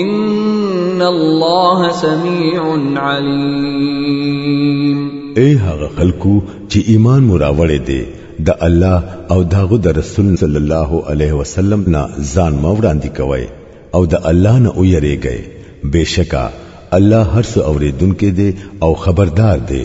ان الله سميع عليم اے هغه خلکو چې ایمان مراوړې دي د الله او داغه د رسول صلی الله علیه وسلم نه ځان موړاندې کوي او د الله نه ویریږي بشکا الله هر څه اوریدونکې دي او خبردار دي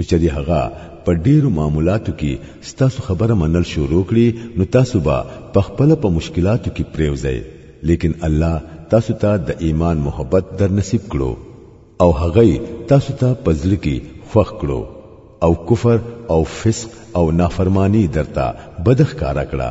کچری هغه په ډیرو معاملاتو کی ستاسو خبره منل شروع کړي نو تاسو به په خپله په مشکلاتو کی پریوځئ لیکن الله تاسو ته د ایمان محبت در نصیب کړو او هغه یې تاسو ته په زړه کی خوښ کړو او کفر او فسق او نافرمانی درته بد ښکاره کړه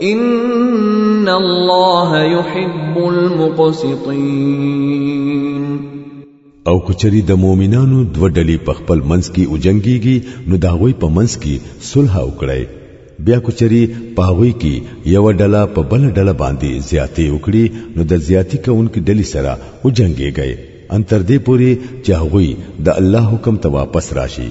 ان الله يحب المقسطين او کچری د مؤمنانو دوه ډلې په خپل منځ کې او جنگيږي نو دا غوي په منځ کې صلح وکړي بیا کچری په غوي کې یو ډله په بل ډله باندې زیاتې وکړي نو د زیاتی کونکو ډلې سره او جنگيږي ان تر دې پوري چې غوي د الله حکم ته واپس راشي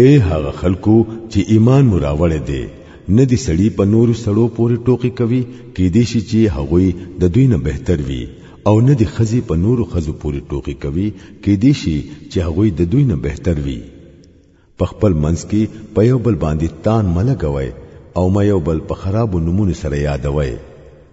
اے هغه خلکو چې ایمان مو راوړی دی نه دي سړي په نورو سړو پورې ټوقې کوي کېدی شي چې هغوی د دوی نه بهتر وي او نه دي ښځې په نورو ښځو پورې ټوقې کوي کېدی شي چې هغوی د دوی نه بهتر وي په خپل منځ کې په یو بل باندې تان مه لګوئ او مه یو بل په خرابو نومونو سره یادوئ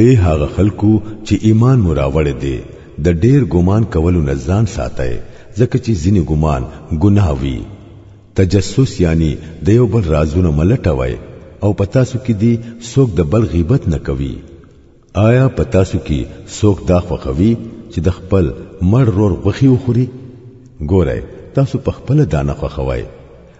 اے هغه خلکو چې ایمان مو راوړی دی د ډیر ګمان کولو نه ځان ساتئ ځکه چې ځینې ګمان ګناه وي تجسس یعنی د یو بل رازونه ملټوي او په تاسو کې دی څوک د بل غیبت نه کوي آیا په تاسو کې څوک دا خوښوي چې د خپل مړ رور غوښي وخوري ګوره تاسو په خپل دانه خوښوي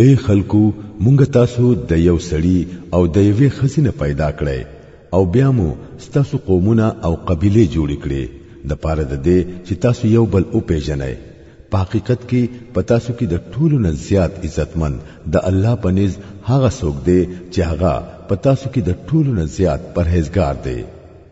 اے خلکو مونږ تاسو د یو سړي او د یوې ښځې نه پیدا کړی او بیا مو ستاسو قومونه او قبیلې جوړې کړې د پاره د دې چې تاسو یو بل وپېژنئ په حقیقت کې په تاسو کې د ټولو نه زیات عزتمن د الله په نز هغه څوک دی چې هغه په تاسو کې د ټولو نه زیات پرهیزګار دی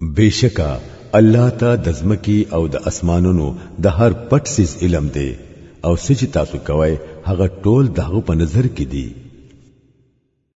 بشکا الله ته د ځمکی او د اسمانونو د هر پټ سیز علم دی او سچ تاسو کوی هغه ټول دهغه په نظر کې دي